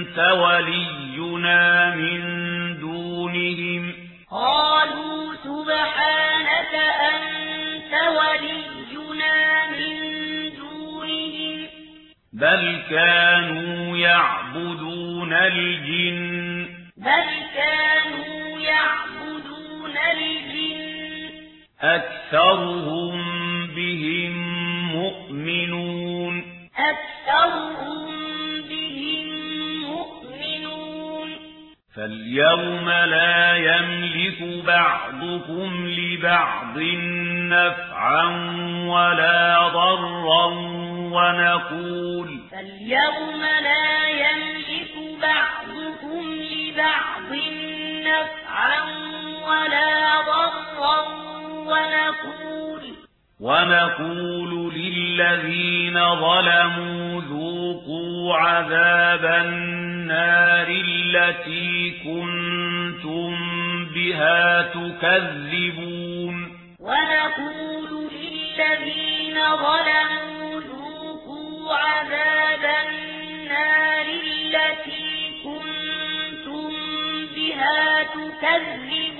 أنت ولينا من دونهم قالوا سبحانك أنت ولينا من دونهم بل كانوا يعبدون الجن بل كانوا يعبدون الجن أكثرهم بهم مؤمنون أكثرهم اليوم لا يملك بعضكم لبعض نفعا ولا ضرا ونقول اليوم لا يملك بعضكم لبعض نفعا ولا ضرا ونقول ونقول للذين ظلموا ذوقوا عذاب النار التي كنتم بها تكذبون. ونقول للذين ظلموا ذوقوا عذاب النار التي كنتم بها تكذبون.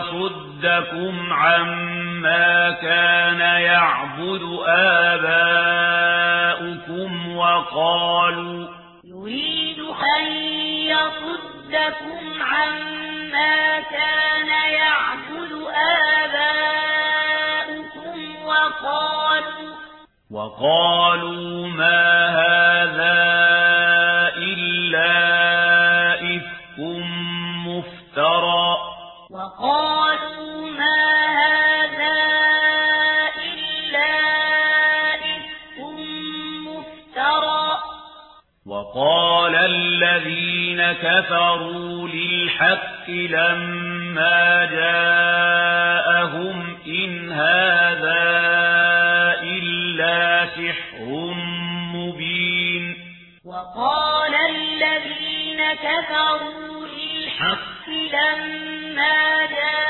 يصدكم عما كان يعبد آباؤكم وقالوا يريد أن يصدكم عما كان يعبد آباؤكم وقالوا وقالوا ما وقال الذين كفروا للحق لما جاءهم إن هذا إلا سحر مبين. وقال الذين كفروا للحق لما جاءهم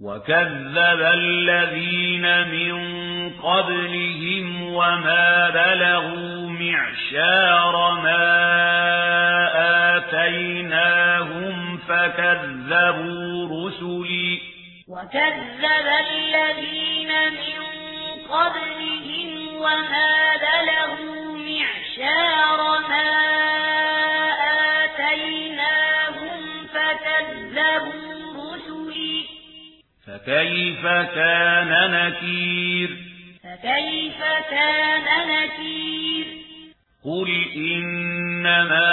وكذب الذين من قبلهم وما بلغوا معشار ما آتيناهم فكذبوا رسلي وكذب الذين من قبلهم وما بلغوا معشار فكيف كان نكير فكيف كان نكير قل إنما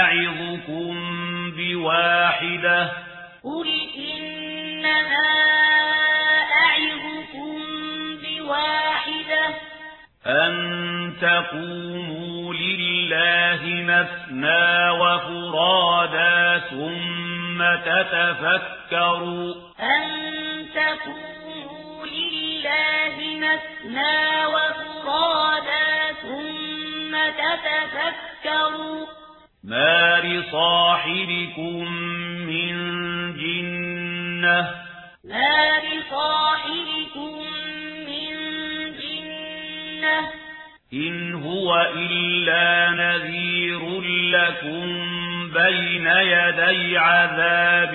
أعظكم بواحدة قل إنما أعظكم بواحدة أن تقوموا لله مثنى وفرادا ثم تتفكروا تذكروا أن تقولوا لله مثنى وفرادا ثم تتفكروا ما لصاحبكم من جنة ما لصاحبكم من جنة إن هو إلا نذير لكم بين يدي عذاب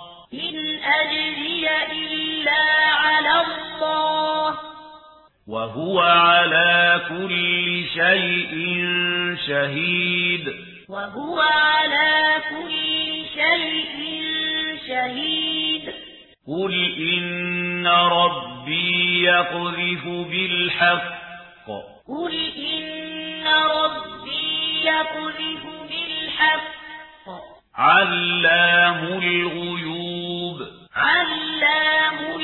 إن أجري إلا على الله وهو على كل شيء شهيد وهو على كل شيء شهيد قل إن ربي يقذف بالحق قل إن ربي يقذف بالحق علام الغيوب علام